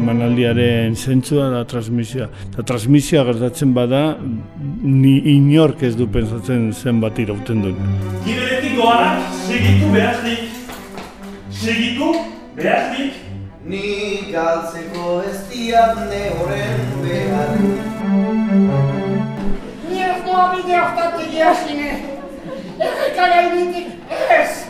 emanaldiaren zentzua da transmisioa. Eta transmisioa gertatzen bada, ni inork ez du pensatzen zenbat irauten duen. Giberetik doanak, segitu behaznik. Segitu behaznik. Ni galtzeko ez diatne horren behar. Ni ez doa bide hortatik jasine. Errekara initik ez.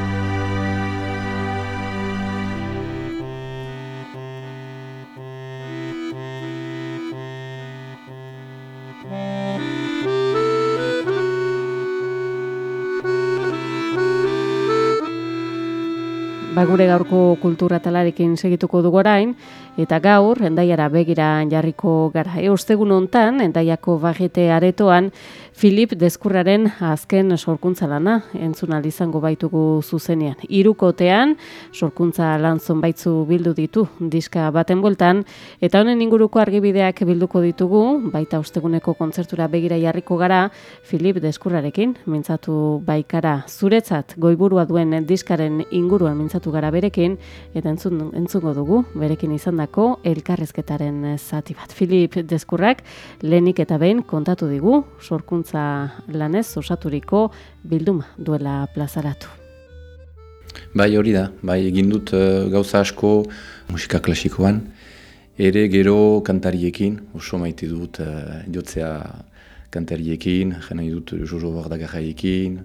Ba, gure gaurko kultura talarekin segituko dugu orain, eta gaur, endaiara begira jarriko gara. E, ostegun hontan, endaiako bagete aretoan, Filip Deskurraren azken sorkuntza lana, entzun izango baitugu zuzenean. Hirukotean sorkuntza lan zonbaitzu bildu ditu, diska baten bueltan, eta honen inguruko argibideak bilduko ditugu, baita osteguneko kontzertura begira jarriko gara, Filip Deskurrarekin, mintzatu baikara zuretzat, goiburua duen diskaren inguruan mintzatu gara berekin, eta entzun, entzungo dugu, berekin izandako elkarrezketaren zati bat. Filip Deskurrak, lehenik eta behin kontatu digu, sorkuntza lanez osaturiko bilduma duela plazaratu. Bai hori da, bai egin dut eh, gauza asko musika klasikoan, ere gero kantariekin, oso maite dut uh, jotzea kantariekin, jena dut Jojo Bardagarraiekin,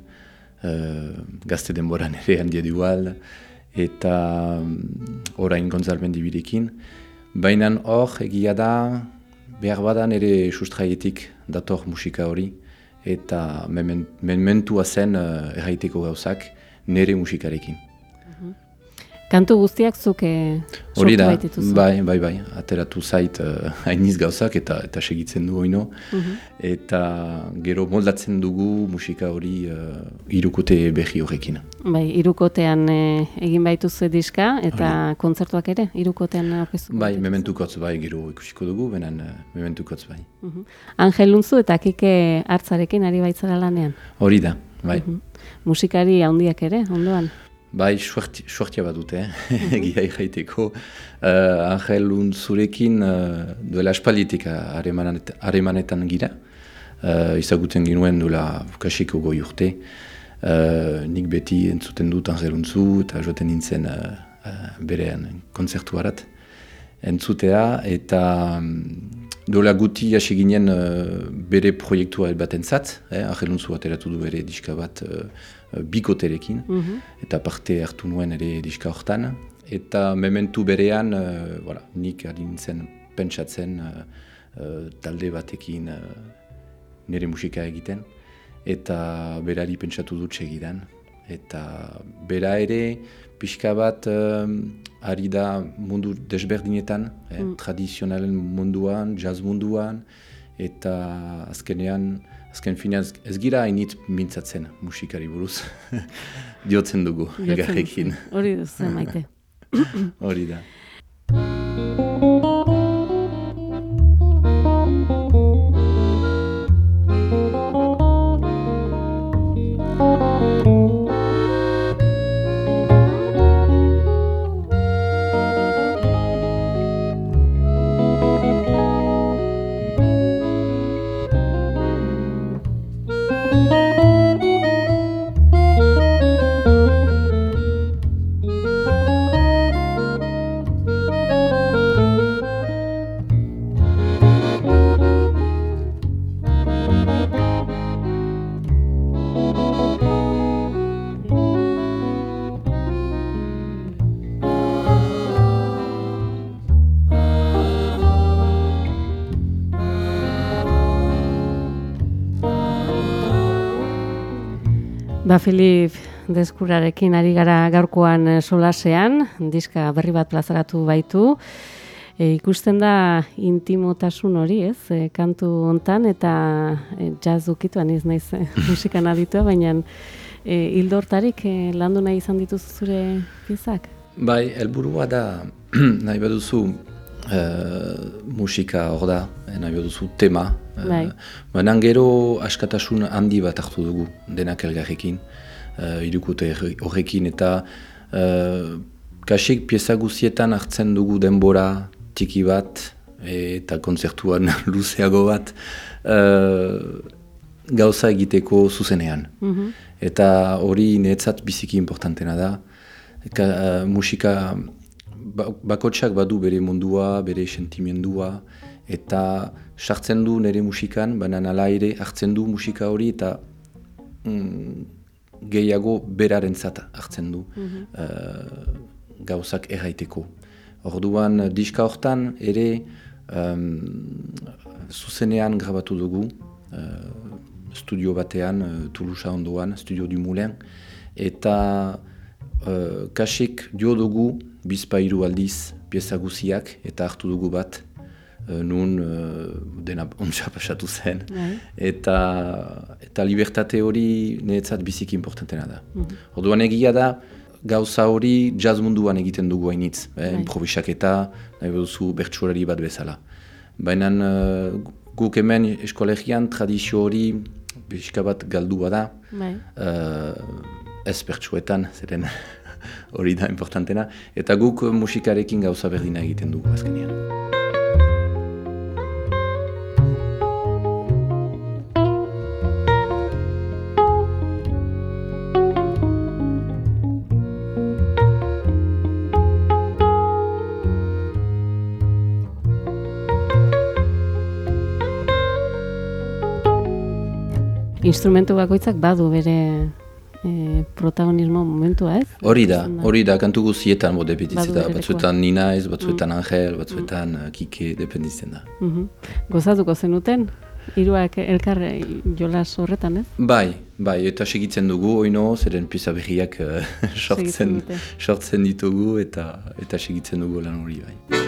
uh, gazte denboran ere handia dual, eta um, orain Gonzalben dibirekin. Baina hor egia da, behar badan ere sustraietik dator musika hori, eta mementua zen uh, erraiteko gauzak nire musikarekin. Kantu guztiak zuke Hori sortu da, bai, bai, bai, ateratu zait uh, hainiz gauzak eta eta segitzen du oino. Eta gero moldatzen dugu musika hori uh, irukote behi horrekin. Bai, irukotean eh, egin baituzu diska eta kontzertuak ere irukotean aurkeztu. Bai, mementukotz bai, gero ikusiko dugu, benen uh, mementukotz bai. Angel Luntzu eta Kike hartzarekin ari baitzara lanean. Hori da, bai. Musikari handiak ere, ondoan. Bai, suertia bat dute, eh? egia irraiteko. Uh, Angel Luntzurekin uh, duela espalditik haremanet- haremanetan gira. Uh, izaguten ginuen duela kasiko goi urte. Uh, nik beti entzuten dut Angel Luntzu eta joaten nintzen uh, uh, berean konzertu harat. Entzutea eta um, dola guti hasi ginen uh, bere proiektua baten zat. Eh? Angel Luntzu ateratu du bere diska bat uh, bikoterekin eta parte hartu nuen ere diska hortan. Eta mementu berean, uh, voilà, nik ari nintzen pentsatzen uh, uh, talde batekin uh, nire musika egiten. Eta berari pentsatu dut segidan. Eta bera ere pixka bat um, ari da mundu desberdinetan, eh, tradizionalen munduan, jazz munduan, eta azkenean, azken finean ez- gira hainit mintzatzen musikari buruz. Diotzen dugu, elgarrekin. Hori duzu maite. Hori da. Ba, Filip Deskurarekin ari gara gaurkoan eh, solasean, diska berri bat plazaratu baitu. E, ikusten da intimotasun hori, ez, e, kantu hontan eta e, jazz ukituan ez naiz e, musikan aditua, baina E, Hildortarik e, landu nahi izan dituzu zure piezak? Bai, helburua da, nahi baduzu, musika hor da, eh, nahi baduzu tema. Bai. Baina gero askatasun handi bat hartu dugu, denak elgarrekin, uh, irukute horrekin, eta uh, kasik pieza guzietan hartzen dugu denbora tiki bat, eta konzertuan luzeago bat, uh, gauza egiteko zuzenean. Mhm. Eta hori niretzat biziki importantena da. Eka, uh, musika bakotsak badu bere mundua, bere sentimendua, eta sartzen du nire musikan, baina nala ere hartzen du musika hori eta mm, gehiago berarentzat hartzen du uh, gauzak erraiteko. Orduan diska hortan ere um, zuzenean grabatu dugu, uh, studio batean, uh, Toulouse ondoan, Studio du Moulin, eta uh, kasik dio dugu bizpairu aldiz pieza guziak eta hartu dugu bat uh, nun uh, dena ontsa pasatu zen. Bai. Eta, eta libertate hori niretzat biziki importantena da. Mhm. Orduan egia da, gauza hori jazz munduan egiten dugu hainitz, eh, Bai. improvisaketa, nahi duzu bertsualari bat bezala. Baina uh, guk hemen eskolegian tradizio hori pixka bat galdua da, uh, ez bertsuetan, zeren hori da importantena, eta guk musikarekin gauza berdina egiten dugu azkenean. Instrumentu bakoitzak badu bere e, protagonismo momentua, ez? Hori da, hori da, kantu guzietan betitzen Badu da, batzuetan ni naiz, batzuetan Angel, batzuetan uh, Kike, dependitzen da. Mhm. Gozatuko zenuten, hiruak elkar eh, jolas horretan, ez? Bai, bai, eta segitzen dugu, oino, zeren pisa berriak Segitzen sortzen, sortzen ditugu eta eta segitzen dugu lan hori bai.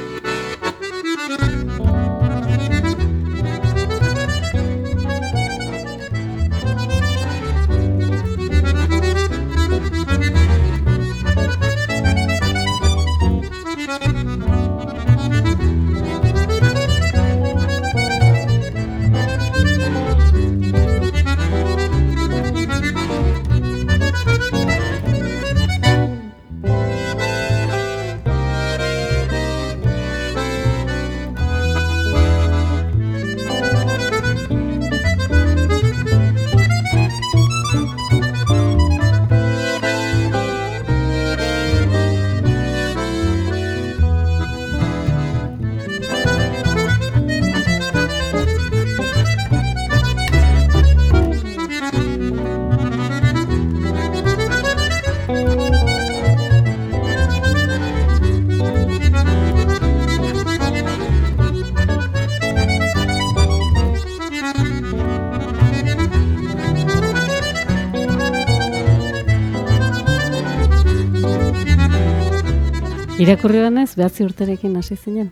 Irakurri denez, behatzi urterekin hasi zinen.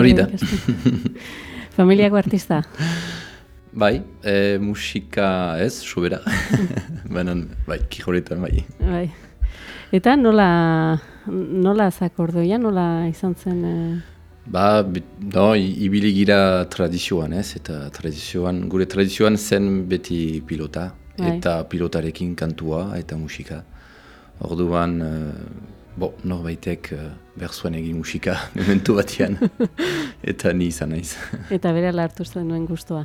Hori da. Familiako artista. Bai, e, musika ez, sobera, baina bai, kijoretan bai. Bai. Eta nola, nola zakordoia, nola izan zen... eh, Ba, no, ibili gira tradizioan ez, eta tradizioan, gure tradizioan zen beti pilota, Bai. eta pilotarekin kantua eta musika. Orduan, uh, bo, norbaitek uh, behar zuen egin musika momentu batean, eta ni izan naiz. Eta bere hartu zenuen gustoa.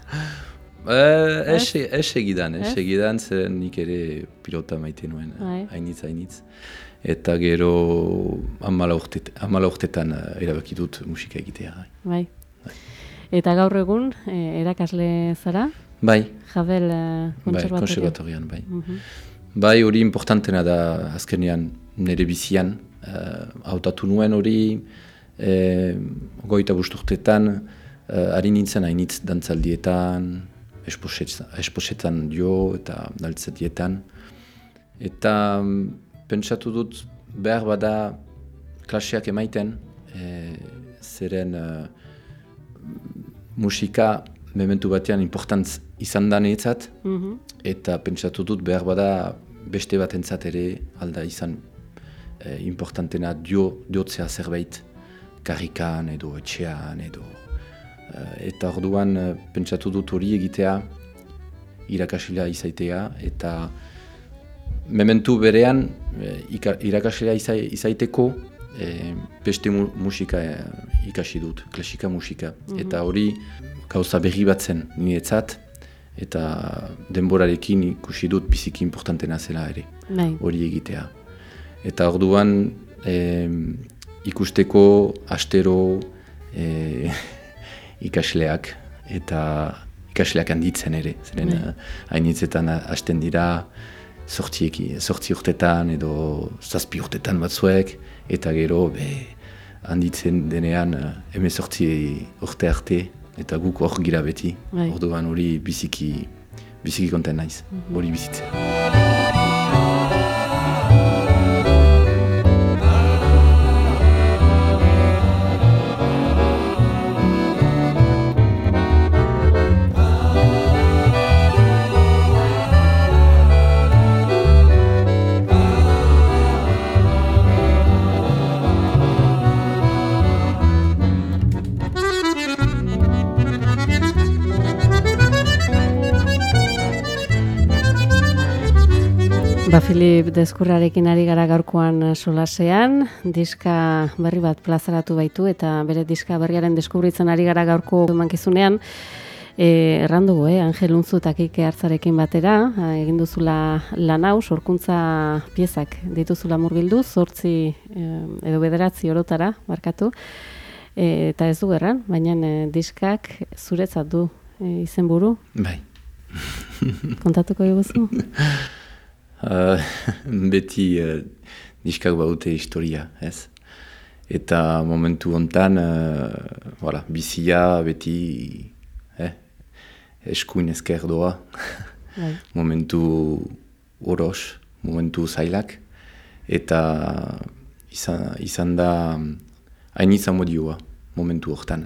Uh, Ez? ez, ez egidan, ez egidan, zeren nik ere pilota maite nuen, Bai. hainitz, hainitz. Eta gero amala urtet, amala urtetan uh, erabaki dut musika egitea. Bai. Eta gaur egun, eh, erakasle zara, Bai, Jabel eh, bai, konservatorian, bai. Mhm. Bai, hori importantena da azkenean nire bizian. Uh, hautatu nuen hori, eh, goita busturtetan, uh, ari nintzen hainitz dantzaldietan, esposetan, dio eta daltzatietan. Eta mm, pentsatu dut behar bada klaseak emaiten, eh, zeren eh, musika mementu batean importantz izan da niretzat, Mhm. eta pentsatu dut behar bada beste bat entzat ere alda izan e, importantena dio, diotzea zerbait karrikan edo etxean edo e, eta orduan e, pentsatu dut hori egitea irakaslea izaitea eta mementu berean e, irakaslea izaiteko e, beste mu, musika e, ikasi dut, klasika musika. Mhm. Eta hori gauza berri bat zen niretzat, eta denborarekin ikusi dut biziki importantena zela ere, Nahi. hori egitea. Eta orduan e, ikusteko astero e, ikasleak, eta ikasleak handitzen ere, zeren bai. hainitzetan hasten dira, sortzi urtetan edo zazpi urtetan batzuek, eta gero be, handitzen denean eme sortzi urte arte, eta guk hor gira beti, Bai. orduan hori biziki, biziki konten naiz, hori bizitzen. Filip Deskurrarekin ari gara gaurkoan eh, solasean, diska berri bat plazaratu baitu eta bere diska berriaren deskubritzen ari gara gaurko emankizunean. E, errandu, eh, Angel Unzu eta Kike hartzarekin batera, egin duzula lan hau, sorkuntza piezak dituzula murgildu, zortzi eh, edo bederatzi orotara, markatu, e, eta ez du erran, baina eh, diskak zuretzat du eh, izenburu, Bai. kontatuko diguzu? Uh, beti uh, diskak baute historia, ez? Eta momentu hontan, uh, voilà, bizia beti eh, eskuin ezker doa. Bai. momentu oros, momentu zailak. Eta izan, izan da hainitza modioa momentu hortan.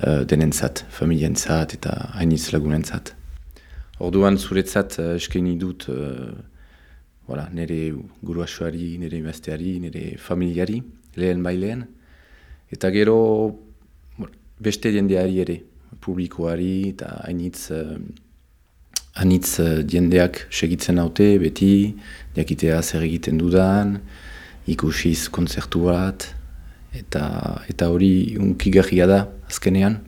Uh, denentzat, familientzat eta hainitz lagunentzat. Orduan zuretzat uh, eskaini dut uh, voilà, nire guruasuari, nire emazteari, nire familiari, lehen bailean. Eta gero beste jendeari ere, publikoari eta hainitz, uh, hainitz uh, jendeak segitzen haute, beti, jakitea zer egiten dudan, ikusiz konzertu bat, eta, eta hori unkigarria da azkenean.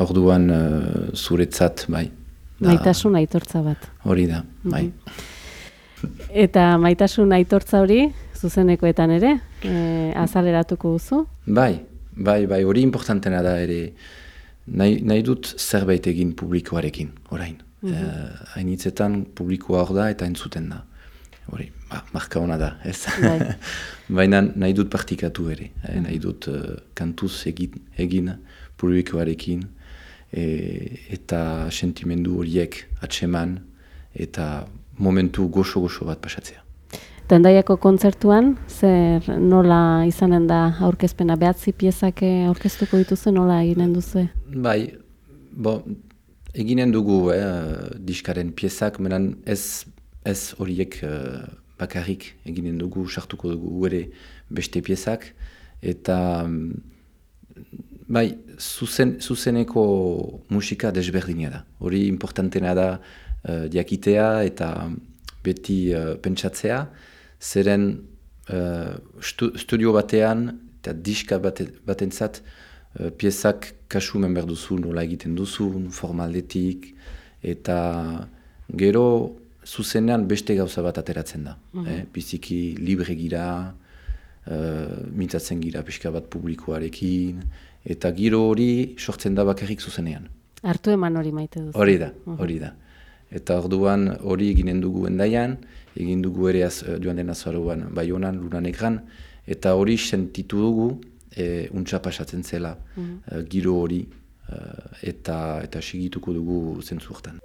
Orduan uh, zuretzat, bai. da- Maitasun aitortza bat. Hori da, bai. Eta maitasun aitortza hori, zuzenekoetan ere, e, azaleratuko duzu? Bai, bai, bai, hori importantena da ere, nahi, nahi dut zerbait egin publikoarekin, orain. Mm hainitzetan publikoa hor da eta entzuten da. Hori, ba, marka hona da, ez? Bai. Baina nahi dut partikatu ere, eh, nahi dut uh, kantuz egin, egin publikoarekin, e, eta sentimendu horiek atseman, eta momentu goxo-goxo bat pasatzea. Tendaiako kontzertuan, zer nola izanen da aurkezpena, behatzi piezak eh, aurkeztuko dituzu, nola eginen duzu? Bai, bo, eginen dugu eh, diskaren piezak, menan ez, ez horiek eh, bakarrik eginen dugu, sartuko dugu ere beste piezak, eta mm, bai, zuzen, zuzeneko musika desberdina da. Hori importantena da eh, diakitea eta beti eh, pentsatzea, zeren eh, stu, studio batean eta diska bate, batentzat eh, piezak kasumen behar duzu, nola egiten duzun, formaldetik, eta gero zuzenean beste gauza bat ateratzen da. eh, biziki libre gira, uh, mintzatzen gira pixka bat publikoarekin, eta giro hori sortzen da bakarrik zuzenean. Hartu eman hori maite duzu. Hori da, hori da. Eta orduan hori eginen dugu endaian, egin dugu ere az, joan den azaruan baionan, lunan ekran, eta hori sentitu dugu, e, untxa pasatzen zela e, giro hori, e, eta, eta sigituko dugu zentzu hortan.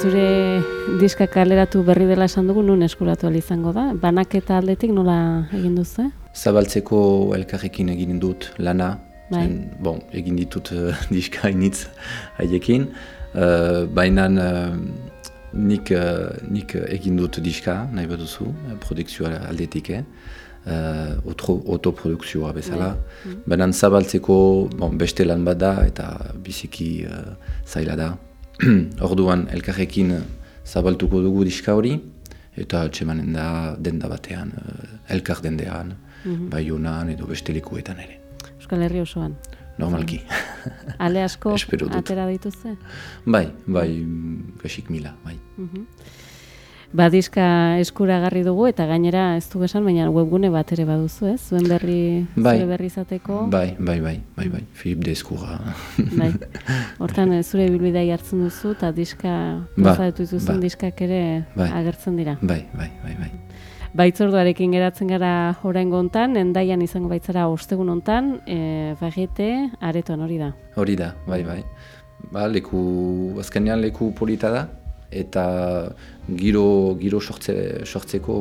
Zure diska kaleratu berri dela esan dugu, nun eskuratu izango da? Banaketa aldetik nola egin duzu? Zabaltzeko elkarrekin egin dut lana, Bai. zen, bon, egin ditut uh, diska initz haiekin, uh, baina uh, nik, uh, nik egin dut diska, nahi bat duzu, eh, produkzioa aldetik, eh? uh, otro, autoprodukzioa bezala. Baina zabaltzeko bon, beste lan bat da eta biziki uh, zaila da. Orduan elkarrekin uh, zabaltuko dugu diska hori, eta txemanen da denda batean, uh, elkar dendean, Baionan edo beste lekuetan ere. Euskal Herri osoan. Normalki. Ale asko atera dituzte? bai, bai, mm, gasik mila, bai. Ba, diska eskuragarri dugu eta gainera ez du esan, baina webgune bat ere baduzu, ez? Zuen berri, Bai. zure berri izateko. Bai, bai, bai, bai, bai, Filip de Eskurra. Bai. Hortan eh, zure bilbidea jartzen duzu eta diska Ba, plazaratu dituzun ba. diskak ere Bai. agertzen dira. bai, bai, bai, bai. Baitzorduarekin geratzen gara oraingo hontan, endaian izango baitzara ostegun hontan, e, bagete aretoan hori da. Hori da, bai, bai. Ba, leku, azkenean leku polita da, eta giro, giro sortze, sortzeko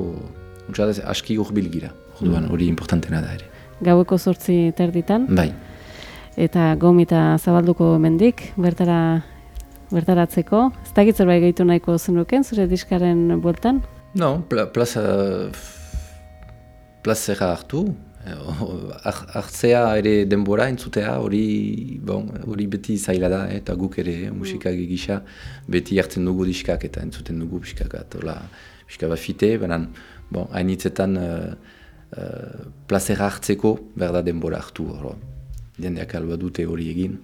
untsa da, aski urbil gira. Orduan, hori importantena da ere. Gaueko zortzi terditan, Bai, eta gomita zabalduko mendik, bertara bertaratzeko. Ez dakit zerbait gehitu nahiko zenuken, zure diskaren bueltan? no, pla, plaza, plazera hartu, har- hartzea ere denbora entzutea, hori bon, hori beti zaila da, eh, eta guk ere musikak gisa beti hartzen dugu diskak eta entzuten dugu pixkak bat, hola, pixka bat fite, baina, bon, hainitzetan uh, uh, plazera hartzeko behar da denbora hartu, hori. Jendeak alba dute hori egin,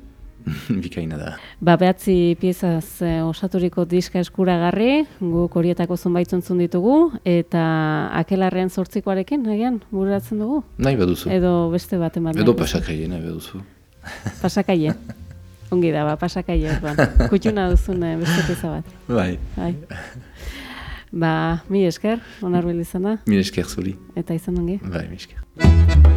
bikaina da. Ba, behatzi piezaz eh, osaturiko diska eskuragarri, guk horietako zonbait entzun ditugu, eta akelarrean zortzikoarekin, nagian, bururatzen dugu? Nahi baduzu. Edo beste bat eman. Edo pasakaie nahi baduzu. Pasakaie. Ongi da, ba, pasakaie. Orduan. Kutxuna duzun eh, beste pieza bat. Bai, Bai. Ba, mi esker, onar bil izan da, mire esker zuri. eta izan ongi. Bai, mi esker.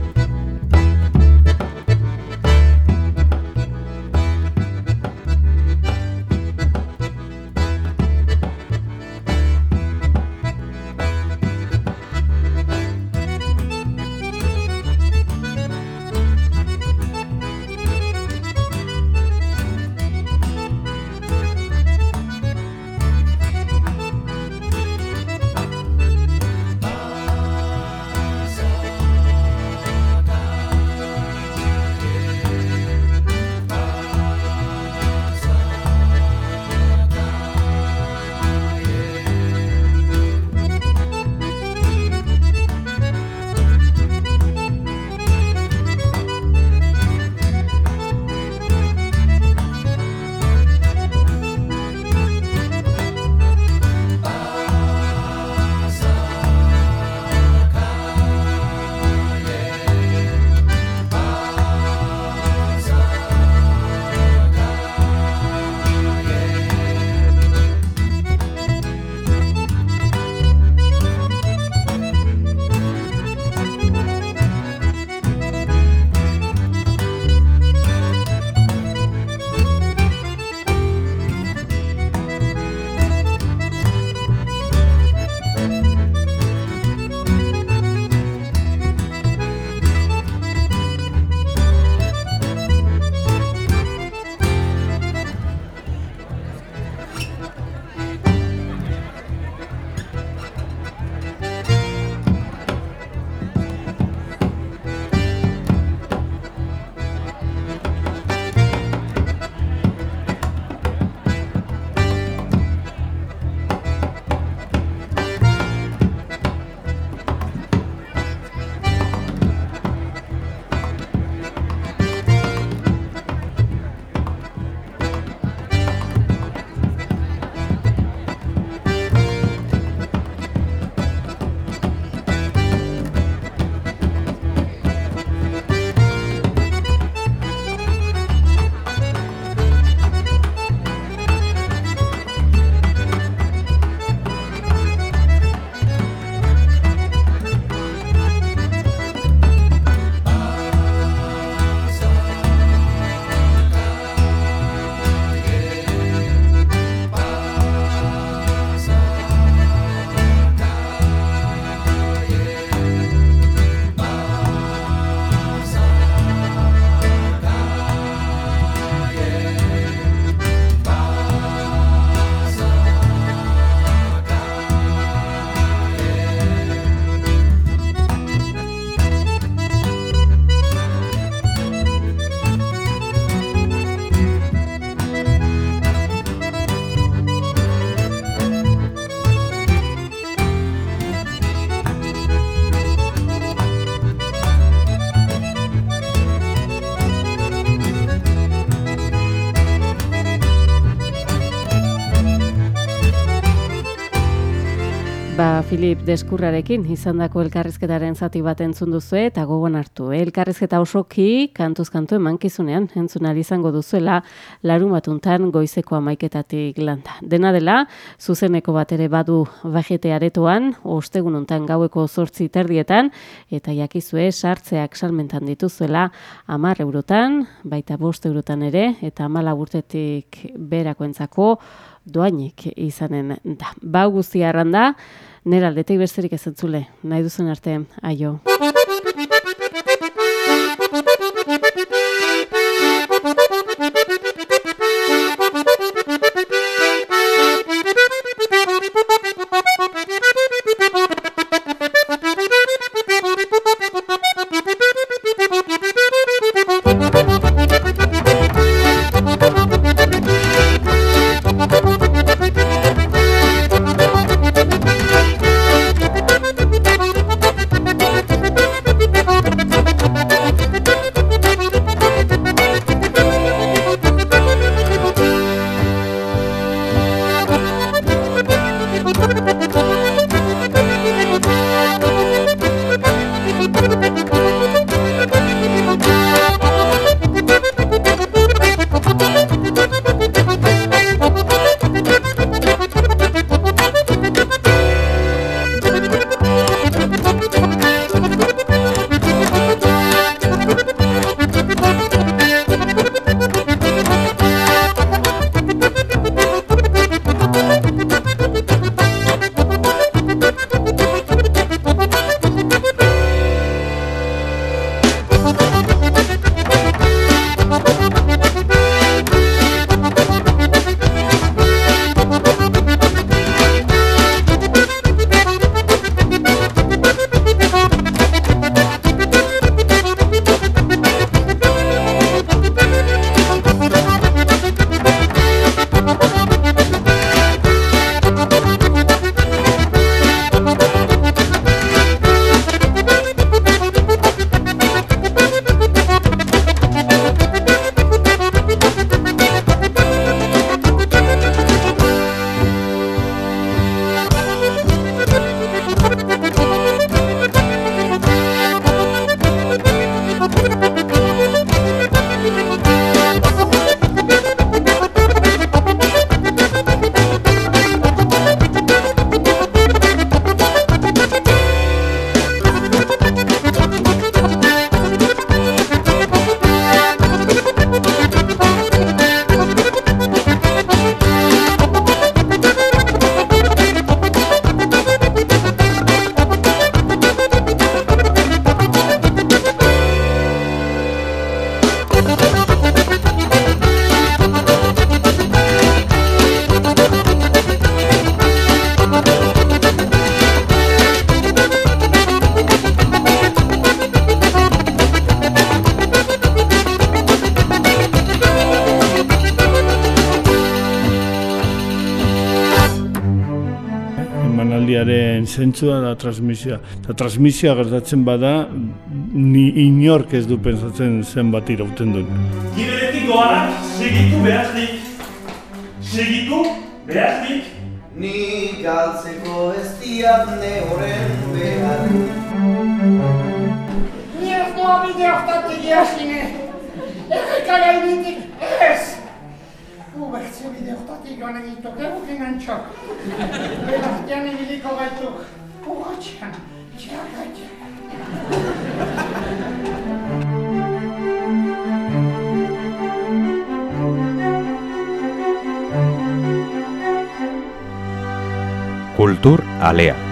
Deskurrarekin izandako elkarrizketaren zati bat entzun duzu eta gogoan hartu. Elkarrizketa osoki kantuz kantu emankizunean entzun izango duzuela larun batuntan goizeko amaiketatik landa. Dena dela, zuzeneko bat ere badu bajete aretoan, ostegun untan gaueko zortzi terdietan, eta jakizue sartzeak salmentan dituzuela amar eurotan, baita bost eurotan ere, eta amala burtetik berakoentzako doainik izanen da. Ba guzti arranda, nera aldetik besterik ez entzule, nahi duzen arte, aio. Zentzua da transmisioa. Eta transmisioa gertatzen bada, ni inork ez du pensatzen zenbat irauten duen. Giberetik doanak segitu behaznik. Segitu behaznik. Ni galtzeko ez diatne horren behar Ni ez doa bide hartatik jasine. Erreka gainetik ez. Ubertsibide alea.